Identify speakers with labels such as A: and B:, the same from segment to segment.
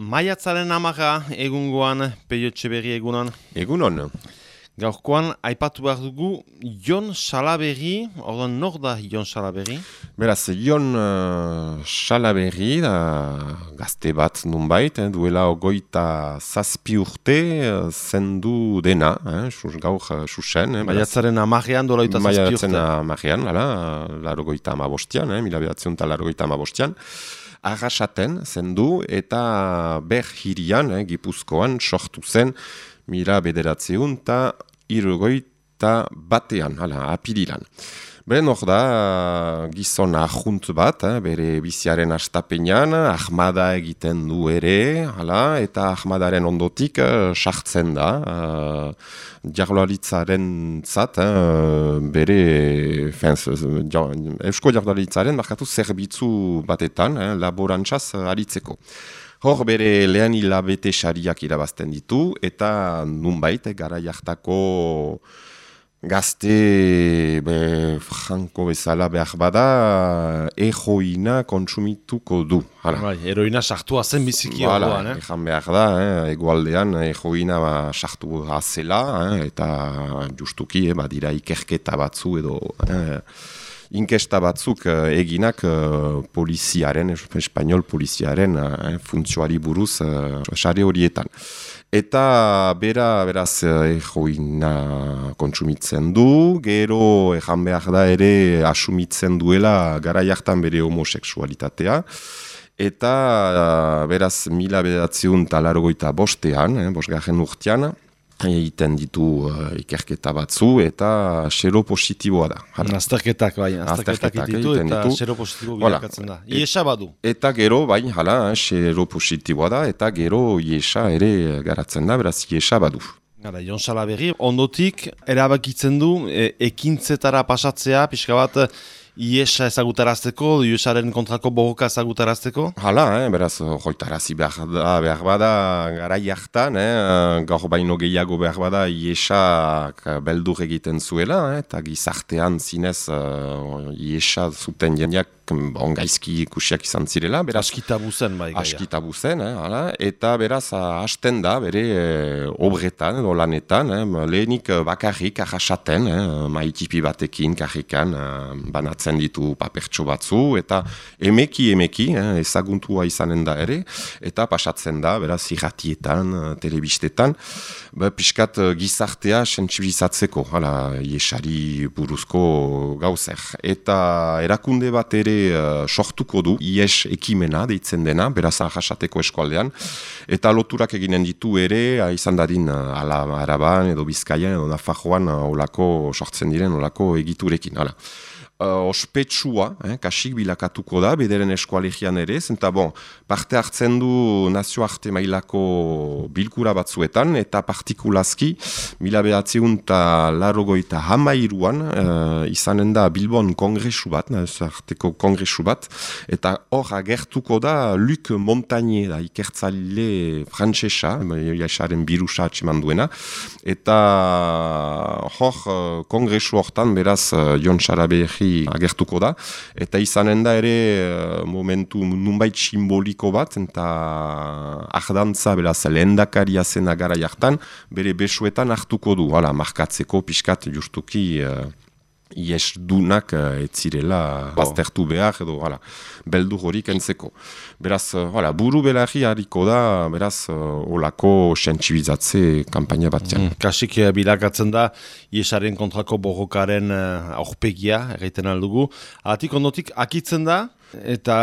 A: Maiatzaren amaga egungoan peiotxe berri egunon.
B: Egunon.
A: Gaurkoan, aipatu behar dugu, Jon Salaberri, orduan nor da Jon Salaberri?
B: Beraz, Jon uh, Salaberri da gazte bat nunbait, eh, duela ogoita zazpi urte uh, zendu dena, eh, sus, gaur uh, susen.
A: Eh, Maiatzaren amagean dola eta zazpi urte.
B: Maiatzaren amagean, ala, laro goita amabostian, eh, mila behatzen eta laro goita amabostian. Arrasaten zendu eta ber hirian, eh, gipuzkoan, sortu zen, mila bederatzeun eta irugoita batean, hala, apirilan. Beren hor da, gizon ahunt bat, eh, bere biziaren astapenean, ahmada egiten du ere, hala, eta ahmadaren ondotik uh, sartzen da, uh, jarlaritzaren zat, uh, bere, fenz, eusko jarlaritzaren, markatu zerbitzu batetan, eh, laborantzaz aritzeko. Hor bere lehen hilabete sariak irabazten ditu, eta nunbait, gara jartako gazte be, franko bezala behar bada, eroina kontsumituko du.
A: Hala. Bai, eroina sartua zen biziki
B: Hala, eh? Ejan behar da, eh? egualdean eroina ba, sartu azela, eh? eta justuki, eh? badira ikerketa batzu edo... Eh? Inkesta batzuk uh, eginak uh, poliziaren, espanyol poliziaren uh, funtzioari buruz sare horietan. Eta bera, beraz, joina kontsumitzen du, gero ejan behar da ere asumitzen duela gara jartan bere homoseksualitatea. Eta beraz, mila bedatziun talargoita bostean, eh, bosgarren urtean, egiten ditu uh, ikerketa batzu eta xero positiboa da.
A: Azterketak bai, azterketak ditu eta xero positibo bilakatzen da. Iesa badu.
B: Eta gero, bai, hala, xero positiboa da eta gero iesa ere garatzen da, beraz iesa badu.
A: Gara, Jon Salaberri, ondotik erabakitzen du e, ekintzetara pasatzea, pixka bat, IESA ezagutarazteko, IESaren kontrako bogoka ezagutarazteko?
B: Hala, eh, beraz, joitarazi behar, da, behar bada gara jartan, eh, gaur baino gehiago behar bada IESA beldur egiten zuela, eh, eta gizartean zinez uh, IESA zuten jendeak ongaizki ikusiak izan zirela.
A: Beraz, askitabu zen, bai.
B: Askitabu zen, eh, hala, eta beraz, hasten da, bere eh, obretan, edo lanetan, eh, lehenik bakarrik ahasaten, eh, maitipi batekin, karrikan, eh, banatzen ditu papertxo batzu, eta emeki emeki, eh, ezaguntua izanen da ere, eta pasatzen da, beraz, irratietan, eh, telebistetan, ba, piskat eh, gizartea sensibilizatzeko, hala, iesari buruzko gauzer. Eta erakunde bat ere uh, sortuko du, ies ekimena deitzen dena, beraz, ahasateko eskualdean, eta loturak eginen ditu ere, izan dadin, ala, araban, edo bizkaian, edo nafajoan, olako sortzen diren, olako egiturekin, hala uh, ospetsua, eh, kasik bilakatuko da, bederen eskualegian ere, zenta bon, parte hartzen du nazioarte mailako bilkura batzuetan, eta partikulazki, mila behatzeun eta larrogoita hamairuan, uh, izanen da Bilbon kongresu bat, nazioarteko kongresu bat, eta hor agertuko da Luc Montagne, da ikertzaile frantsesa, jaisaren birusa atseman duena, eta hor uh, kongresu hortan, beraz, uh, Jon Sarabehi agertuko da, eta izanen da ere uh, momentu nunbait simboliko bat, eta ahdantza, beraz, lehendakaria zena gara jartan, bere besuetan hartuko du, hala, markatzeko, pixkat, justuki, uh, ies dunak uh, etzirela baztertu behar edo hala, beldu horik entzeko. Beraz, hala, buru belarri hariko da, beraz, uh, olako sentsibizatze kampaina batean.
A: Mm, kasik bilakatzen da, iesaren kontrako borrokaren uh, aurpegia, egiten aldugu. Atik ondotik, akitzen da, Eta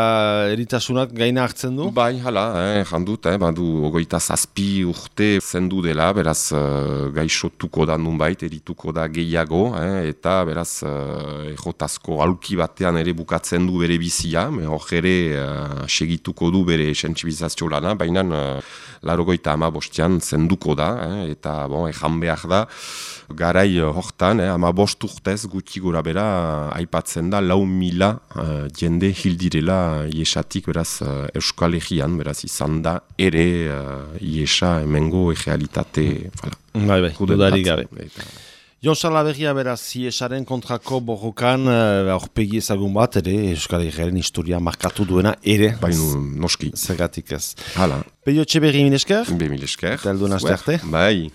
A: eritasunak gaina hartzen du?
B: Bai, hala, eh, jandut, eh, badu ogoita zazpi urte zendu dela, beraz uh, gaixotuko da nunbait, erituko da gehiago, eh, eta beraz uh, errotazko aluki batean ere bukatzen du bere bizia, hor ere uh, segituko du bere sensibilizazio lana, baina uh, larogoita ama bostean zenduko da, eh, eta bon, ejan behar da, garai hortan, eh, ama bost urtez gutxi gura bera, aipatzen da, lau mila uh, jende hil direla iesatik beraz uh, Euskal Herrian, beraz izan da ere uh, iesa emengo egealitate
A: bai, bai, dudarik gabe. Jon Salaberria beraz, ziesaren kontrako borrokan uh, aurpegi ezagun bat, ere, Euskal Herriaren historia markatu duena, ere.
B: Baina noski.
A: Zergatik ez.
B: Hala.
A: Peio Txeberri minesker?
B: Be minesker.
A: Taldu nazte arte?
B: Bai.